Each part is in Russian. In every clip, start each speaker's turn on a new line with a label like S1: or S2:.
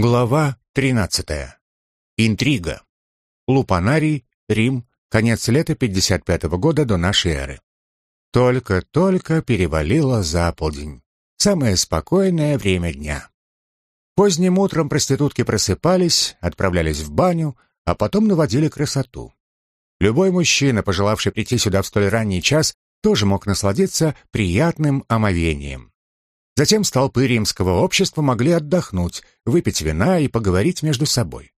S1: Глава 13. Интрига. Лупанарий, Рим, конец лета 55 -го года до нашей эры. Только-только перевалило за полдень. Самое спокойное время дня. Поздним утром проститутки просыпались, отправлялись в баню, а потом наводили красоту. Любой мужчина, пожелавший прийти сюда в столь ранний час, тоже мог насладиться приятным омовением. Затем столпы римского общества могли отдохнуть, выпить вина и поговорить между собой.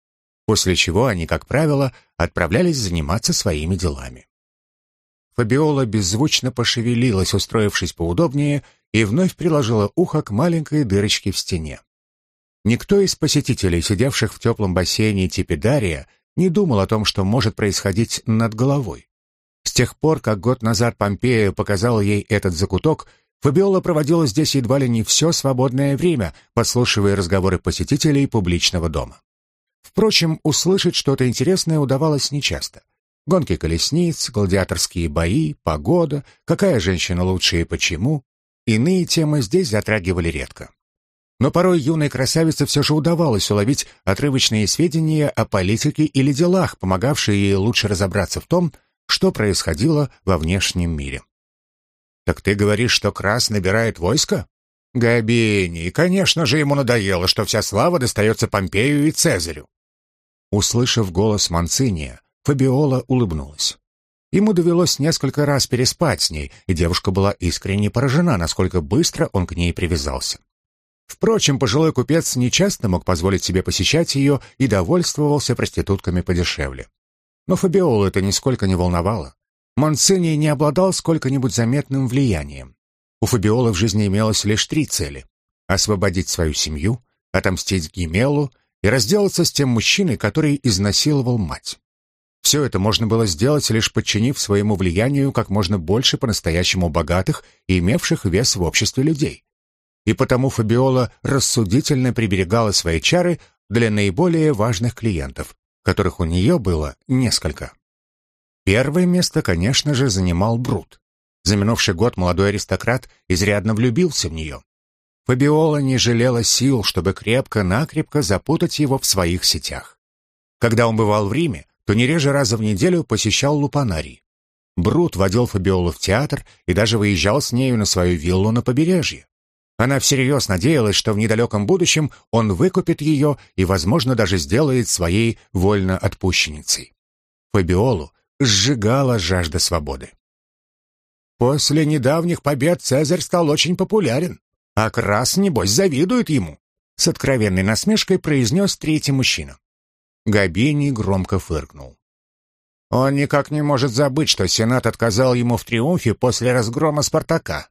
S1: После чего они, как правило, отправлялись заниматься своими делами. Фабиола беззвучно пошевелилась, устроившись поудобнее, и вновь приложила ухо к маленькой дырочке в стене. Никто из посетителей, сидевших в теплом бассейне Типидария, не думал о том, что может происходить над головой. С тех пор, как год назад Помпея показала ей этот закуток, Фабиола проводила здесь едва ли не все свободное время, подслушивая разговоры посетителей публичного дома. Впрочем, услышать что-то интересное удавалось нечасто. Гонки колесниц, гладиаторские бои, погода, какая женщина лучше и почему. Иные темы здесь затрагивали редко. Но порой юной красавице все же удавалось уловить отрывочные сведения о политике или делах, помогавшие ей лучше разобраться в том, что происходило во внешнем мире. «Так ты говоришь, что Крас набирает войско?» «Габини, конечно же, ему надоело, что вся слава достается Помпею и Цезарю». Услышав голос Манциния, Фабиола улыбнулась. Ему довелось несколько раз переспать с ней, и девушка была искренне поражена, насколько быстро он к ней привязался. Впрочем, пожилой купец нечасто мог позволить себе посещать ее и довольствовался проститутками подешевле. Но Фабиолу это нисколько не волновало. Монцини не обладал сколько-нибудь заметным влиянием. У Фабиола в жизни имелось лишь три цели — освободить свою семью, отомстить Гимелу и разделаться с тем мужчиной, который изнасиловал мать. Все это можно было сделать, лишь подчинив своему влиянию как можно больше по-настоящему богатых и имевших вес в обществе людей. И потому Фабиола рассудительно приберегала свои чары для наиболее важных клиентов, которых у нее было несколько. Первое место, конечно же, занимал Брут. За минувший год молодой аристократ изрядно влюбился в нее. Фабиола не жалела сил, чтобы крепко-накрепко запутать его в своих сетях. Когда он бывал в Риме, то не реже раза в неделю посещал Лупанарий. Брут водил Фабиолу в театр и даже выезжал с нею на свою виллу на побережье. Она всерьез надеялась, что в недалеком будущем он выкупит ее и, возможно, даже сделает своей вольно-отпущенницей. Фабиолу сжигала жажда свободы. После недавних побед Цезарь стал очень популярен, а Крас, небось, завидует ему, с откровенной насмешкой произнес третий мужчина. Габини громко фыркнул. Он никак не может забыть, что Сенат отказал ему в триумфе после разгрома Спартака.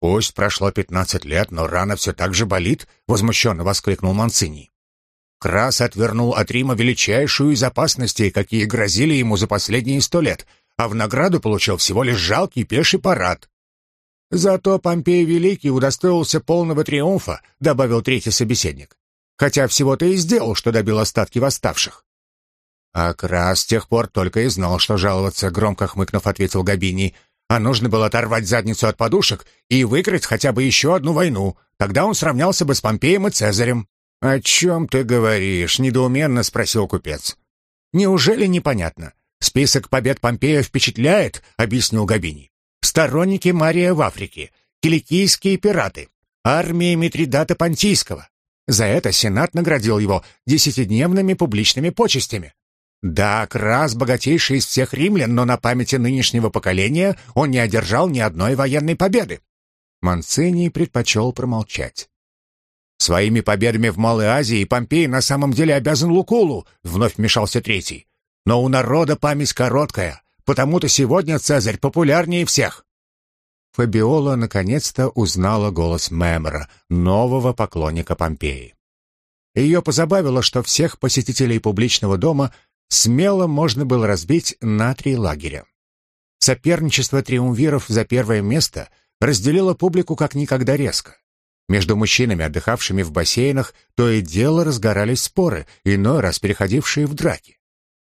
S1: «Пусть прошло пятнадцать лет, но рана все так же болит», — возмущенно воскликнул Манцини. Крас отвернул от Рима величайшую из опасностей, какие грозили ему за последние сто лет, а в награду получил всего лишь жалкий пеший парад. «Зато Помпей Великий удостоился полного триумфа», — добавил третий собеседник. «Хотя всего-то и сделал, что добил остатки восставших». «А Крас с тех пор только и знал, что жаловаться», — громко хмыкнув, ответил Габини. «А нужно было оторвать задницу от подушек и выиграть хотя бы еще одну войну. Тогда он сравнялся бы с Помпеем и Цезарем». «О чем ты говоришь?» — недоуменно спросил купец. «Неужели непонятно? Список побед Помпея впечатляет», — объяснил Габини. «Сторонники Мария в Африке, киликийские пираты, армия Митридата Понтийского. За это Сенат наградил его десятидневными публичными почестями. Да, Крас богатейший из всех римлян, но на памяти нынешнего поколения он не одержал ни одной военной победы». Манцини предпочел промолчать. Своими победами в Малой Азии Помпей на самом деле обязан Лукулу, вновь вмешался третий. Но у народа память короткая, потому-то сегодня Цезарь популярнее всех. Фабиола наконец-то узнала голос Мемора, нового поклонника Помпеи. Ее позабавило, что всех посетителей публичного дома смело можно было разбить на три лагеря. Соперничество триумвиров за первое место разделило публику как никогда резко. Между мужчинами, отдыхавшими в бассейнах, то и дело разгорались споры, иной раз переходившие в драки.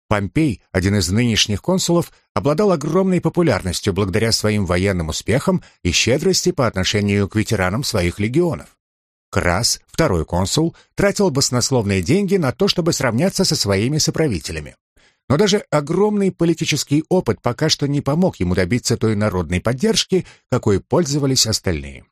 S1: Помпей, один из нынешних консулов, обладал огромной популярностью благодаря своим военным успехам и щедрости по отношению к ветеранам своих легионов. Крас, второй консул, тратил баснословные деньги на то, чтобы сравняться со своими соправителями. Но даже огромный политический опыт пока что не помог ему добиться той народной поддержки, какой пользовались остальные.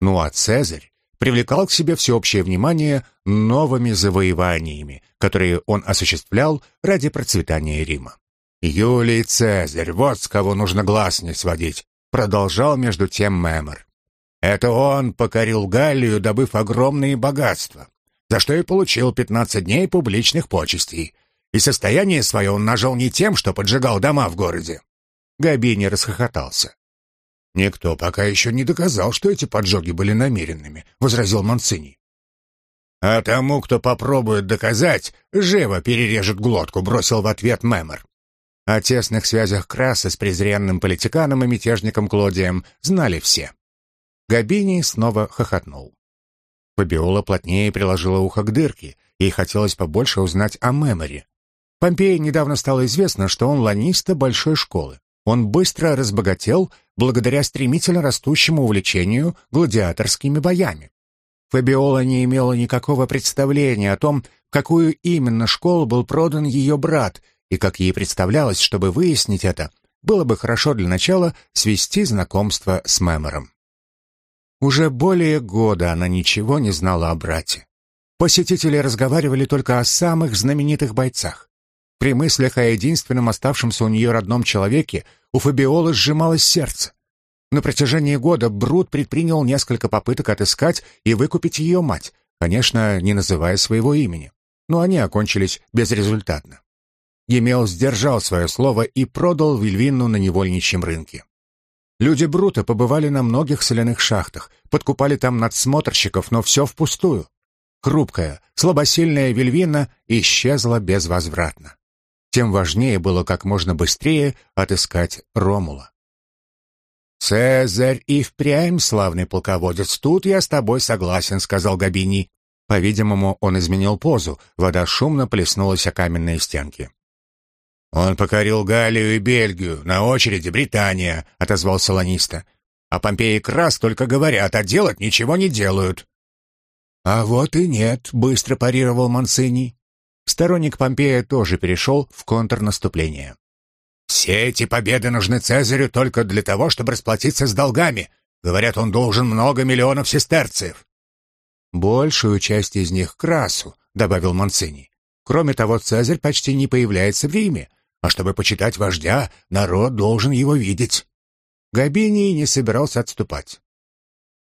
S1: Ну а Цезарь привлекал к себе всеобщее внимание новыми завоеваниями, которые он осуществлял ради процветания Рима. «Юлий Цезарь, вот с кого нужно глаз не сводить», продолжал между тем Мемор. «Это он покорил Галлию, добыв огромные богатства, за что и получил 15 дней публичных почестей. И состояние свое он нажил не тем, что поджигал дома в городе». Габини расхохотался. «Никто пока еще не доказал, что эти поджоги были намеренными», — возразил Манцини. «А тому, кто попробует доказать, живо перережет глотку», — бросил в ответ Мемор. О тесных связях Краса с презренным политиканом и мятежником Клодием знали все. Габини снова хохотнул. Фабиола плотнее приложила ухо к дырке, ей хотелось побольше узнать о Меморе. Помпеи недавно стало известно, что он ланиста большой школы. Он быстро разбогател благодаря стремительно растущему увлечению гладиаторскими боями. Фабиола не имела никакого представления о том, в какую именно школу был продан ее брат, и как ей представлялось, чтобы выяснить это, было бы хорошо для начала свести знакомство с Мемором. Уже более года она ничего не знала о брате. Посетители разговаривали только о самых знаменитых бойцах. При мыслях о единственном оставшемся у нее родном человеке у Фабиолы сжималось сердце. На протяжении года Брут предпринял несколько попыток отыскать и выкупить ее мать, конечно, не называя своего имени, но они окончились безрезультатно. Емел сдержал свое слово и продал Вильвинну на невольничьем рынке. Люди Брута побывали на многих соляных шахтах, подкупали там надсмотрщиков, но все впустую. Хрупкая, слабосильная Вильвинна исчезла безвозвратно тем важнее было как можно быстрее отыскать Ромула. «Цезарь и впрямь славный полководец, тут я с тобой согласен», — сказал Габини. По-видимому, он изменил позу, вода шумно плеснулась о каменные стенки. «Он покорил Галлию и Бельгию, на очереди Британия», — отозвался Ланиста. «А Помпеи Крас только говорят, а делать ничего не делают». «А вот и нет», — быстро парировал Мансини. Сторонник Помпея тоже перешел в контрнаступление. «Все эти победы нужны Цезарю только для того, чтобы расплатиться с долгами. Говорят, он должен много миллионов сестерциев». «Большую часть из них Красу», — добавил Манцини. «Кроме того, Цезарь почти не появляется в Риме, а чтобы почитать вождя, народ должен его видеть». Габиний не собирался отступать.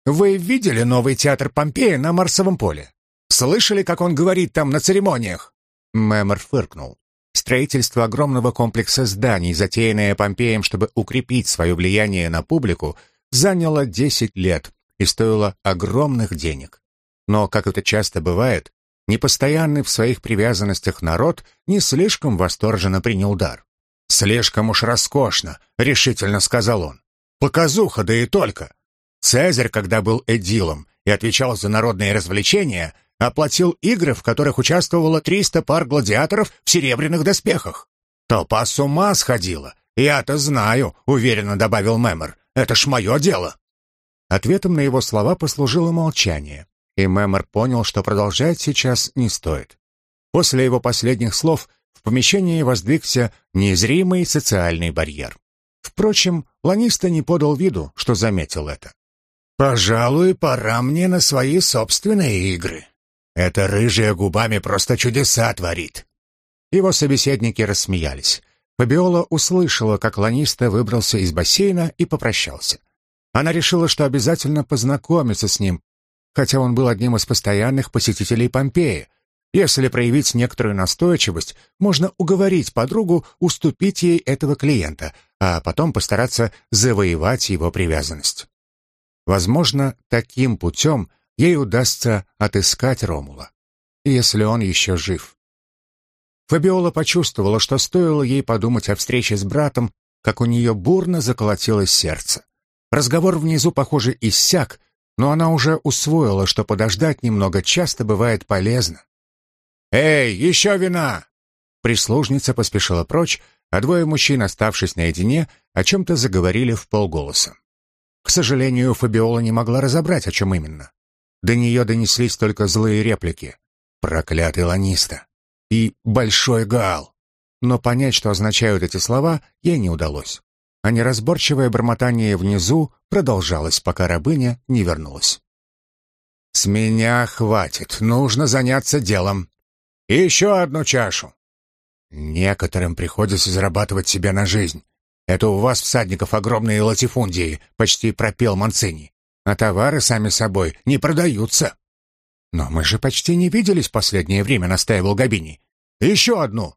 S1: «Вы видели новый театр Помпея на Марсовом поле? Слышали, как он говорит там на церемониях?» Мэмор фыркнул. Строительство огромного комплекса зданий, затеянное Помпеем, чтобы укрепить свое влияние на публику, заняло 10 лет и стоило огромных денег. Но, как это часто бывает, непостоянный в своих привязанностях народ не слишком восторженно принял дар. «Слишком уж роскошно», — решительно сказал он. «Показуха, да и только. Цезарь, когда был эдилом и отвечал за народные развлечения, оплатил игры, в которых участвовало 300 пар гладиаторов в серебряных доспехах. Толпа с ума сходила. Я-то знаю, уверенно добавил Мемор. Это ж мое дело. Ответом на его слова послужило молчание, и Мемор понял, что продолжать сейчас не стоит. После его последних слов в помещении воздвигся незримый социальный барьер. Впрочем, Ланиста не подал виду, что заметил это. «Пожалуй, пора мне на свои собственные игры», эта рыжая губами просто чудеса творит. Его собеседники рассмеялись. Фабиола услышала, как Ланиста выбрался из бассейна и попрощался. Она решила, что обязательно познакомится с ним, хотя он был одним из постоянных посетителей Помпеи. Если проявить некоторую настойчивость, можно уговорить подругу уступить ей этого клиента, а потом постараться завоевать его привязанность. Возможно, таким путем ей удастся отыскать Ромула, если он еще жив. Фабиола почувствовала, что стоило ей подумать о встрече с братом, как у нее бурно заколотилось сердце. Разговор внизу, похоже, иссяк, но она уже усвоила, что подождать немного часто бывает полезно. «Эй, еще вина!» Прислужница поспешила прочь, а двое мужчин, оставшись наедине, о чем-то заговорили в полголоса. К сожалению, Фабиола не могла разобрать, о чем именно. До нее донеслись только злые реплики. «Проклятый Ланиста!» и «Большой Гаал!» Но понять, что означают эти слова, ей не удалось. А неразборчивое бормотание внизу продолжалось, пока рабыня не вернулась. «С меня хватит, нужно заняться делом. еще одну чашу!» «Некоторым приходится зарабатывать себе на жизнь. Это у вас, всадников, огромные латифундии», — почти пропел Манцини. «А товары, сами собой, не продаются». «Но мы же почти не виделись последнее время», — настаивал Габини. «Еще одну!»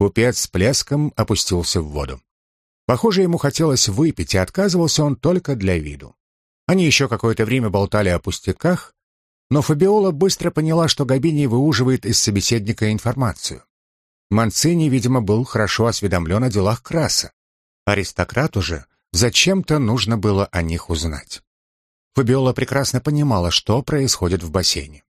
S1: Купец с плеском опустился в воду. Похоже, ему хотелось выпить, и отказывался он только для виду. Они еще какое-то время болтали о пустяках, но Фабиола быстро поняла, что Габини выуживает из собеседника информацию. Манцини, видимо, был хорошо осведомлен о делах Краса. Аристократу же зачем-то нужно было о них узнать. Фабиола прекрасно понимала, что происходит в бассейне.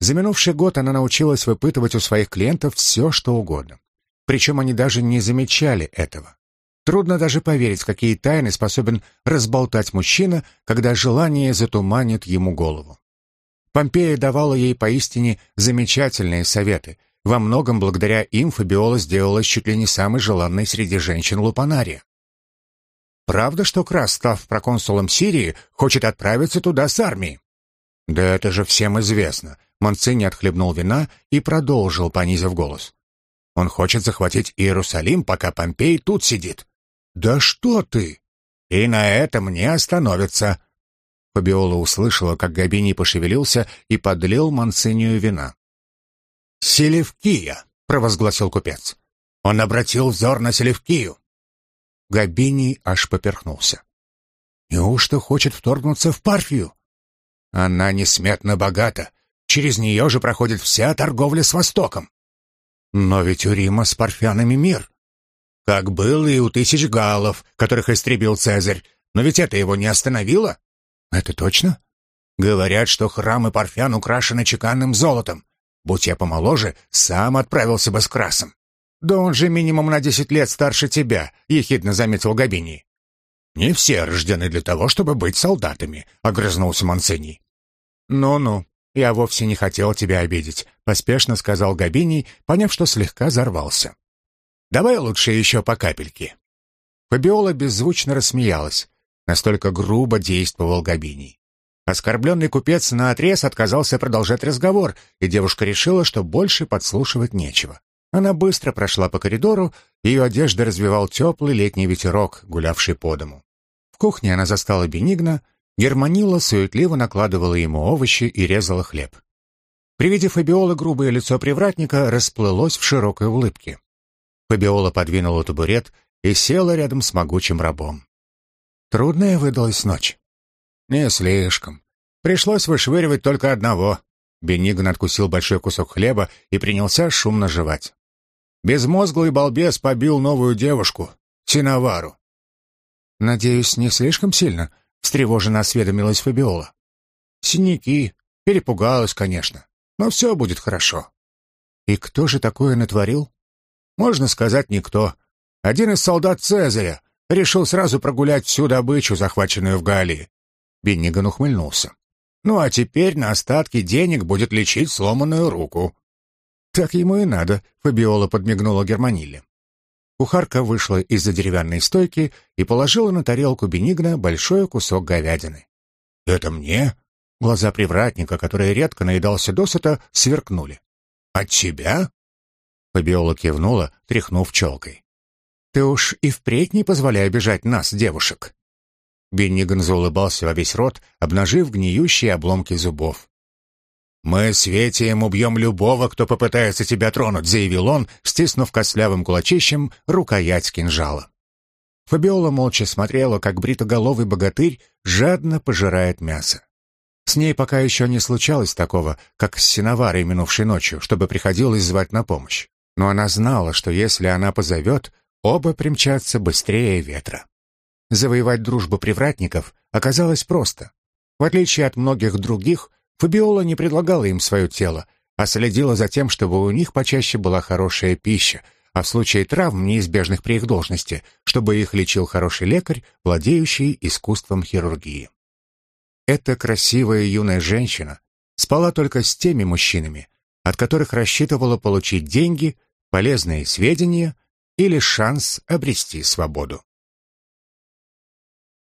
S1: За минувший год она научилась выпытывать у своих клиентов все, что угодно. Причем они даже не замечали этого. Трудно даже поверить, какие тайны способен разболтать мужчина, когда желание затуманит ему голову. Помпея давала ей поистине замечательные советы, во многом благодаря им Фабиола сделалась чуть ли не самой желанной среди женщин Лупанария. Правда, что Крас, став проконсулом Сирии, хочет отправиться туда с армией? Да это же всем известно. Монцини отхлебнул вина и продолжил, понизив голос. Он хочет захватить Иерусалим, пока Помпей тут сидит. Да что ты? И на этом не остановится. Фабиола услышала, как Габини пошевелился и подлил Монцинию вина. «Селевкия!» — провозгласил купец. Он обратил взор на Селевкию. Габини аж поперхнулся. «Неужто хочет вторгнуться в Парфию?» «Она несметно богата. Через нее же проходит вся торговля с Востоком. Но ведь у Рима с парфянами мир. Как был и у тысяч галлов, которых истребил Цезарь. Но ведь это его не остановило. Это точно? Говорят, что храмы парфян украшены чеканным золотом. Будь я помоложе, сам отправился бы с красом. Да он же минимум на десять лет старше тебя, ехидно заметил Габини. Не все рождены для того, чтобы быть солдатами, огрызнулся Монсений. Ну-ну, я вовсе не хотел тебя обидеть, поспешно сказал Габини, поняв, что слегка зарвался. Давай лучше еще по капельке. Фабиола беззвучно рассмеялась. Настолько грубо действовал Габини. Оскорбленный купец наотрез отказался продолжать разговор, и девушка решила, что больше подслушивать нечего. Она быстро прошла по коридору, ее одежда развивал теплый летний ветерок, гулявший по дому. В кухне она застала Бенигна, Германила суетливо накладывала ему овощи и резала хлеб. При виде Фабиолы грубое лицо привратника расплылось в широкой улыбке. Фабиола подвинула табурет и села рядом с могучим рабом. Трудная выдалась ночь. «Не слишком. Пришлось вышвыривать только одного». Бенигн откусил большой кусок хлеба и принялся шумно жевать. Безмозглый балбес побил новую девушку, Синовару. «Надеюсь, не слишком сильно?» — встревоженно осведомилась Фабиола. «Синяки. Перепугалась, конечно. Но все будет хорошо». «И кто же такое натворил?» «Можно сказать, никто. Один из солдат Цезаря решил сразу прогулять всю добычу, захваченную в Галлии. Бенниган ухмыльнулся. «Ну а теперь на остатки денег будет лечить сломанную руку». «Так ему и надо», — Фабиола подмигнула Германиле. Кухарка вышла из-за деревянной стойки и положила на тарелку Бенигна большой кусок говядины. «Это мне?» Глаза привратника, который редко наедался досыта, сверкнули. «От тебя?» Фабиола кивнула, тряхнув челкой. «Ты уж и впредь не позволяй обижать нас, девушек». Бенниган заулыбался во весь рот, обнажив гниющие обломки зубов. «Мы с Ветием убьем любого, кто попытается тебя тронуть», — заявил он, стиснув костлявым кулачищем рукоять кинжала. Фабиола молча смотрела, как бритоголовый богатырь жадно пожирает мясо. С ней пока еще не случалось такого, как с синоварой минувшей ночью, чтобы приходилось звать на помощь. Но она знала, что если она позовет, оба примчатся быстрее ветра. Завоевать дружбу привратников оказалось просто. В отличие от многих других, Фабиола не предлагала им свое тело, а следила за тем, чтобы у них почаще была хорошая пища, а в случае травм, неизбежных при их должности, чтобы их лечил хороший лекарь, владеющий искусством хирургии. Эта красивая юная женщина спала только с теми мужчинами, от которых рассчитывала получить деньги, полезные сведения или шанс обрести свободу.